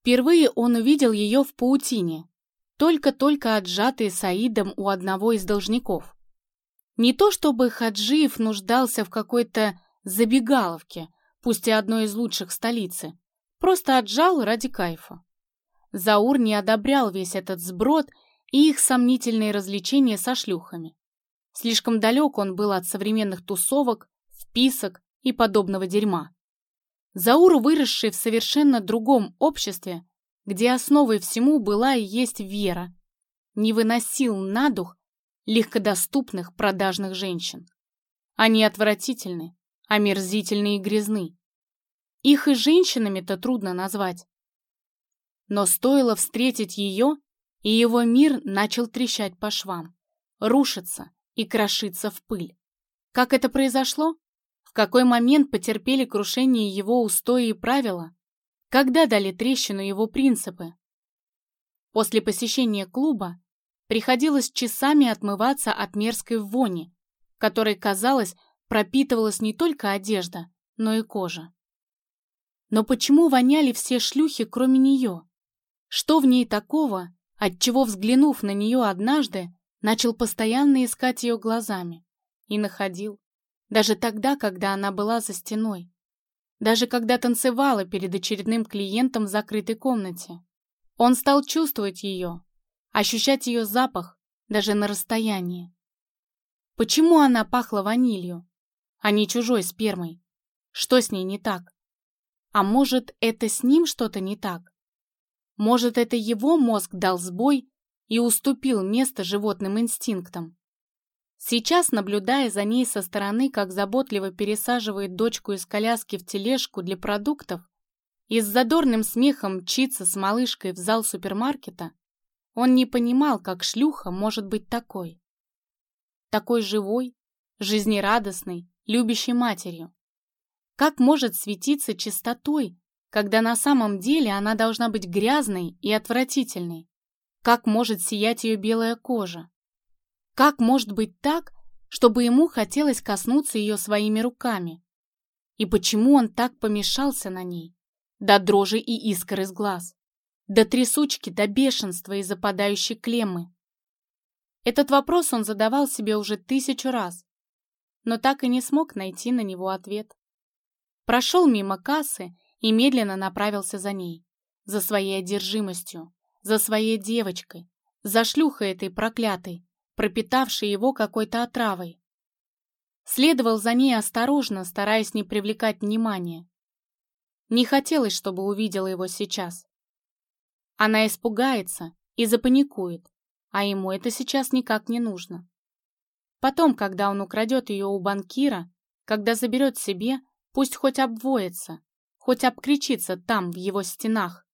Впервые он увидел ее в паутине, только-только отжатый Саидом у одного из должников. Не то чтобы Хаджиев нуждался в какой-то забегаловке, пусть и одной из лучших столицы, просто отжал ради кайфа. Заур не одобрял весь этот сброд и их сомнительные развлечения со шлюхами. Слишком далек он был от современных тусовок, вписок и подобного дерьма. Заур, выросший в совершенно другом обществе, где основой всему была и есть вера, не выносил на дух легкодоступных продажных женщин. Они отвратительны, омерзительны и грязны. Их и женщинами-то трудно назвать. Но стоило встретить ее, и его мир начал трещать по швам, рушиться и крошиться в пыль. Как это произошло? В какой момент потерпели крушение его устои и правила? Когда дали трещину его принципы? После посещения клуба приходилось часами отмываться от мерзкой вони, которой, казалось, пропитывалась не только одежда, но и кожа. Но почему воняли все шлюхи, кроме нее? Что в ней такого, отчего, взглянув на нее однажды, начал постоянно искать ее глазами? И находил. Даже тогда, когда она была за стеной. Даже когда танцевала перед очередным клиентом в закрытой комнате. Он стал чувствовать ее, ощущать ее запах даже на расстоянии. Почему она пахла ванилью, а не чужой спермой? Что с ней не так? А может, это с ним что-то не так? Может, это его мозг дал сбой и уступил место животным инстинктам? Сейчас, наблюдая за ней со стороны, как заботливо пересаживает дочку из коляски в тележку для продуктов и с задорным смехом мчится с малышкой в зал супермаркета, он не понимал, как шлюха может быть такой. Такой живой, жизнерадостной, любящей матерью. Как может светиться чистотой, когда на самом деле она должна быть грязной и отвратительной? Как может сиять ее белая кожа? Как может быть так, чтобы ему хотелось коснуться ее своими руками? И почему он так помешался на ней? До дрожи и искр из глаз. До трясучки, до бешенства и западающей клеммы. Этот вопрос он задавал себе уже тысячу раз, но так и не смог найти на него ответ. Прошел мимо кассы и медленно направился за ней, за своей одержимостью, за своей девочкой, за шлюхой этой проклятой, пропитавшей его какой-то отравой. Следовал за ней осторожно, стараясь не привлекать внимания. Не хотелось, чтобы увидела его сейчас. Она испугается и запаникует, а ему это сейчас никак не нужно. Потом, когда он украдет ее у банкира, когда заберет себе, пусть хоть обвоется, хоть обкричится там, в его стенах,